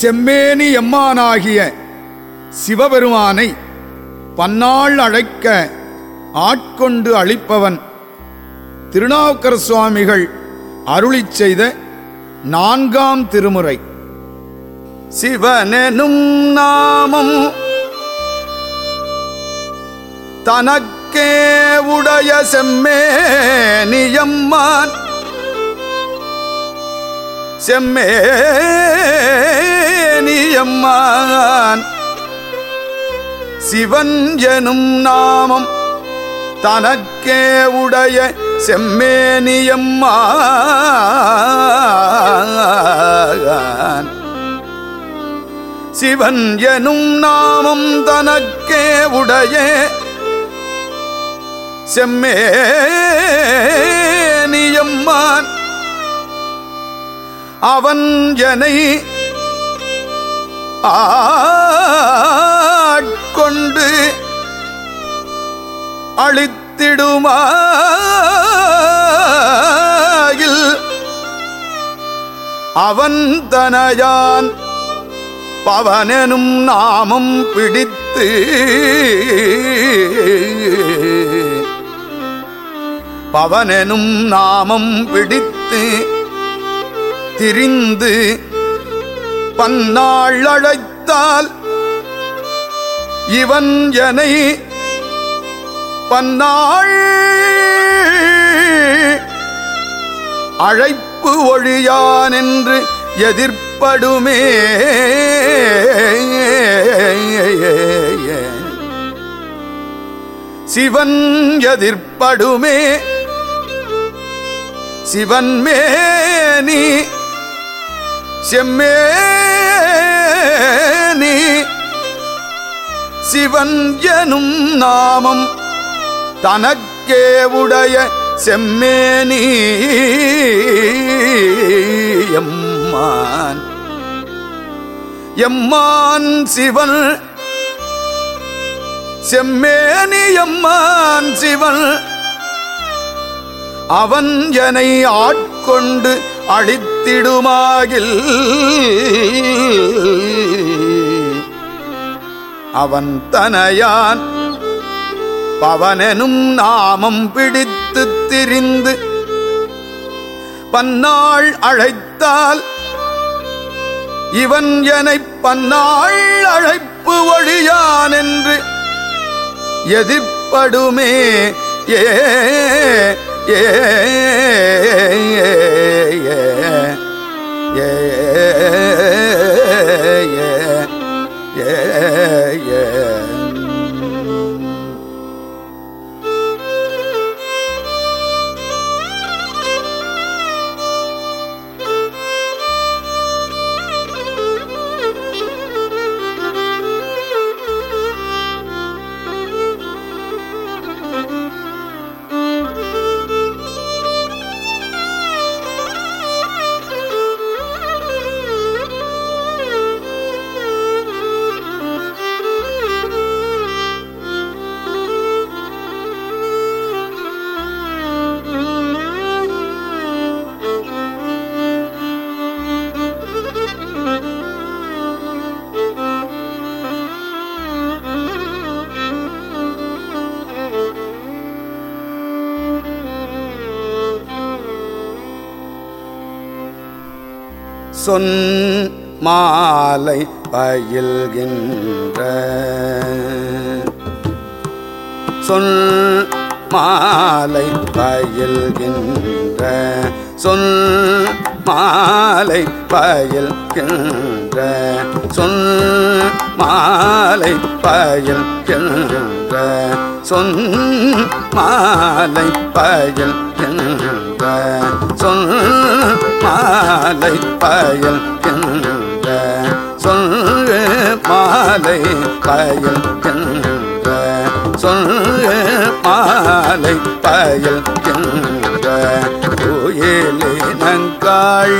செம்மேனி எம்மானாகிய சிவபெருமானை பன்னாள் அழைக்க ஆட்கொண்டு அளிப்பவன் திருநாவுக்கர சுவாமிகள் அருளிச் செய்த நான்காம் திருமுறை. சிவனெனும் நாமம் தனக்கே உடைய செம்மேனியம்மான் செம்மேனியம்மான் சிவன் எனும் நாமம் தனக்கே உடைய செம்மேனியம்மான் சிவன் எனும் நாமம் தனக்கே உடைய செம்மேனியம்மான் அவன் எனை ஆட்கொண்டு அழித்திடுமாயில். அவன் தனையான் பவனெனும் நாமம் பிடித்து பவனெனும் நாமம் பிடித்து திரிந்து பன்னாள் அழைத்தால் இவன் எனை பன்னாள் அழைப்பு ஒழியான் என்று எதிர்ப்படுமே. சிவன் எதிர்ப்படுமே. சிவன் மேனி செம்மேனி சிவன் எனும் நாமம் தனக்கே உடைய செம்மேனி எம்மான். எம்மான் சிவன். செம்மேனி எம்மான் சிவன். அவன் எனை ஆட்கொண்டு அழித்த அழித்திடுமாகில் அவன் தனையான் பவனெனும் நாமம் பிடித்து திரிந்து பன்னாள் அழைத்தால் இவன் எனை பன்னாள் அழைப்பு வழியான் என்று எதிர்ப்படுமே ஏ ஏ சொன் மாலை பயில்கின்ற. சொல் மாலை பயில்கின்ற. சொல் மாலை பயில்கின்ற. சொல் மாலை பயில்கின்ற. சொன் மாலை பயில்கின்ற. சொல் மாலை பயல் பயில்கின்ற சொல் மாலை பயல் பயில்கின்ற சொல் மாலை பயில்கின்ற கோயிலே நங்காள்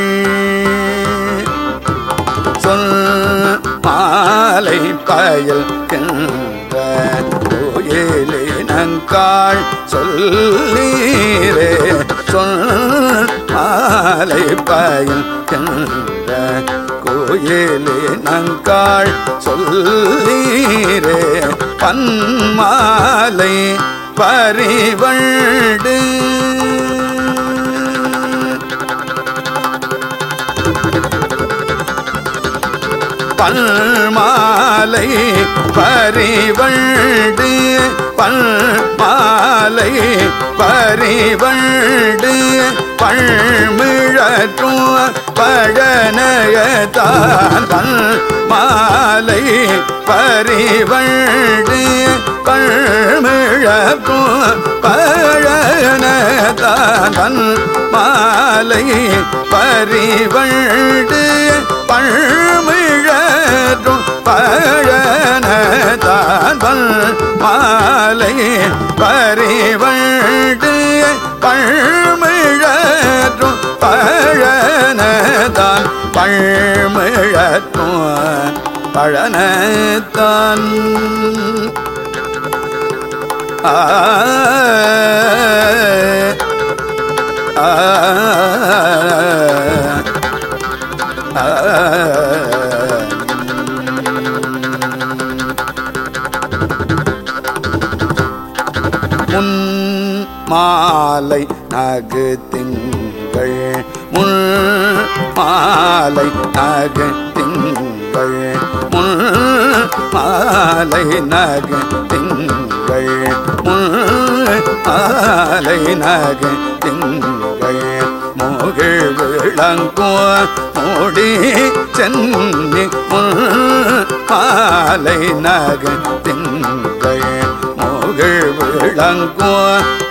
சொல் மாலை பயில்கின்ற கோயிலே நங்காள் சொல்லீரே சொல் மாலை பயில்கின்ற கோயிலே நங்காள் சொல்லீரே பன்மாலை பரிவண்டு. பல்மாலை பரிவண்டு பல்மாலை பரிவண்டு. பழ்மிழற்றும் பழனயத்தான் மாலை பரிவண்டு பழ்மிழற்றும் பழனத்தான் மாலை பரிவண்டு பழ்மிழற்றும் பழனதான் மாலை பரிவண்டு அழனத்தான் ஆ முன் மாலை நகு திங்கள் முன் மாலை நகு திங்கள். முன் மாலை நக திங்கள் முன் மாலை நக திங்கள் முகிழ் விளங்கோ மூடி சென்னி முன் மாலை நக திங்கள் முகிழ் விளங்கோ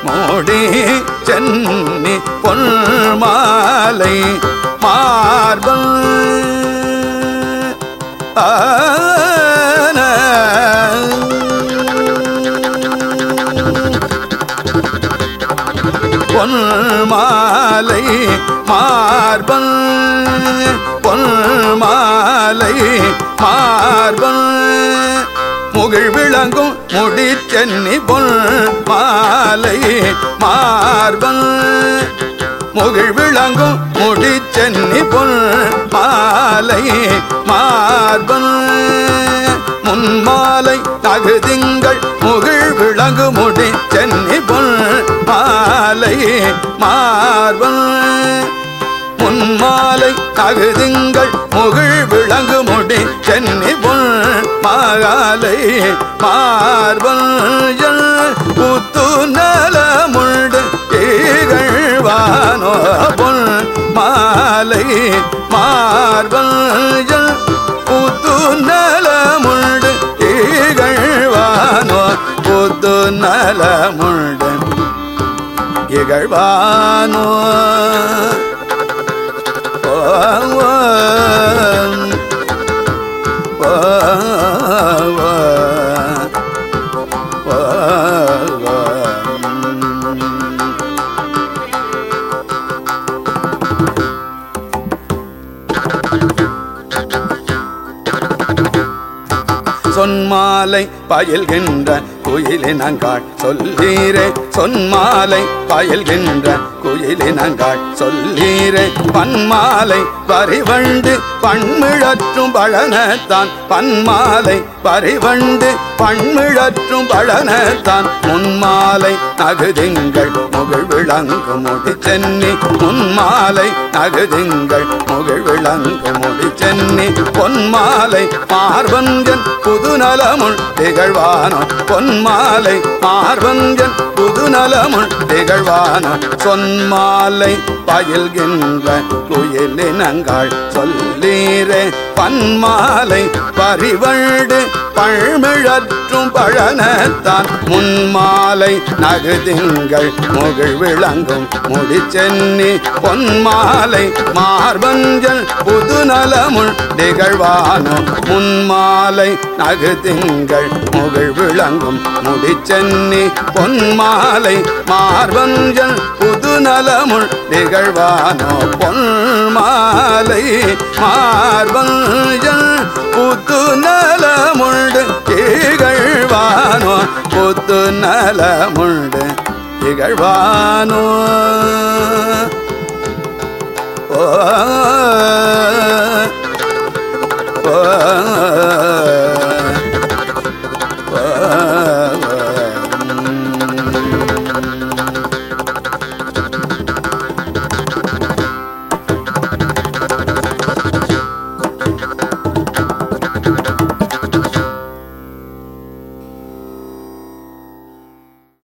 மூடி சென்னி பொன் மாலை மார்பல் பொன் மாலை மார்பல் பொன் மாலை மார்பல் முகிழ் விளங்கும் முடி சென்னி பொன் மாலை மார்பல் முகிழ் விளங்கும் முடி சென்னி பொன் மாலை மார்பல் முன்மாலை தகுதிங்கள் முகிழ் விளங்கு முடி சென்னி பொன் மாலை மார்பல் முன்மாலை தகுதிங்கள் முகிழ் விளங்கு முடி சென்னி பொன் மாலை மார்பல் மாலை மார்பல் புத்து நலமுண்டு இகழ்வானோ புத்து நலமுண்டு இகழ்வானோ ஓ, பொன்மாலை பயில்கின்ற குயிலினங்காள் சொல்லீரே சொன்மாலை பயில்கின்ற குயிலினங்காள் சொல்லீரே பன்மாலை பரிவண்டு பண்மிழற்றும் பழனத்தான். பன்மாலை பரிவண்டு பண்மிழற்றும் பழனத்தான். முன்மாலை நகுதிங்கள் முகிழ் விளங்கு முடி சென்னி. முன்மாலை நகுதிங்கள் முகிழ் விளங்கு முடி சென்னி. பொன்மாலை பார்வன்கன் புதுநலமுள் திகழ்வானோ பொன் பொன்மாலை மார்பஞ்சன் புதுநலமுள் திகழ்வான சொன்மாலை பயில்கின்ற குயிலினங்கள் சொல்லீரே பன்மாலை பரிவழ்டு பழ்மிழற் போற்றும் பழனத்தான். முன்மாலை நகுதிங்கள் முகிழ் விளங்கும் முடி சென்னி பொன்மாலை மார்பஞ்சல் புது நலமுள் திகழ்வானோ. முன்மாலை நகுதிங்கள் முகிழ் விளங்கும் முடி சென்னி பொன்மாலை மார்பஞ்சல் புது நலமுள் நிகழ்வானோ பொன்மாலை மார்பஞ்சல் புது நலமுண்டு முத்து நலமுண்டு திகழ்வானோ. ஓ.